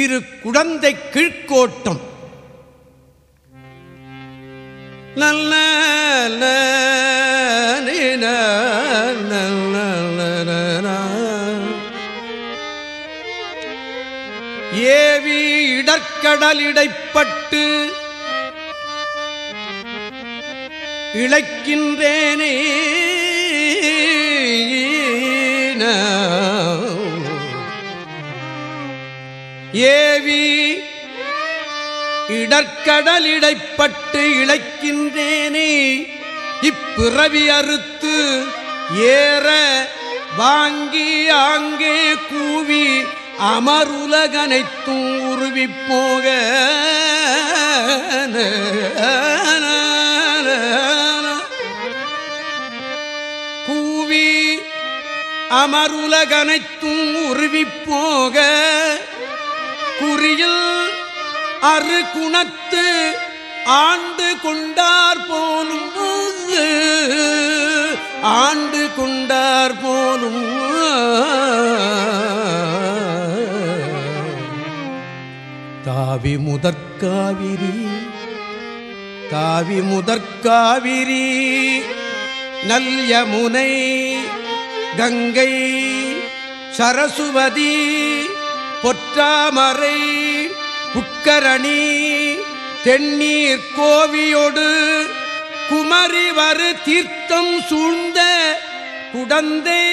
திரு குடந்தை கீழ்கோட்டம். நல்ல AV இடற்கடலிடைப்பட்டு இழைக்கின்றேனே. AV இடற்கடலிடைப்பட்டு இழைக்கின்றேனே இப்பிறவி அறுத்து ஏற வாங்கி ஆங்கே கூவி அமருலகனைத்தும் உருவி போக. கூவி அமருலகனைத்தும் உருவிப் போக. குறியில் அரு குணத்து ஆண்டு கொண்டார் போலும் ஆண்டு கொண்டார் போலும் தாவி முதற்காவிரி தாவி முதற்காவிரி நல் யமுனை கங்கை சரசுவதி பொற்றாமரை புக்கரணி தென்னீர் கோவியோடு குமரி வரு தீர்த்தம் சூழ்ந்த குடந்தை.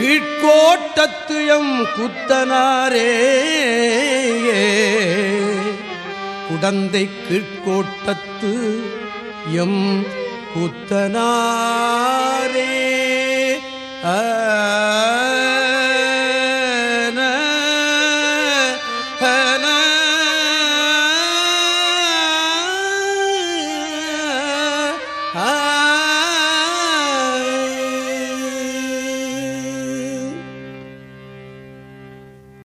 கீழ்கோட்டத்துயம் குத்தனாரே. குடந்தை கீழ்கோட்டத்து எம் குத்தனார் Huh.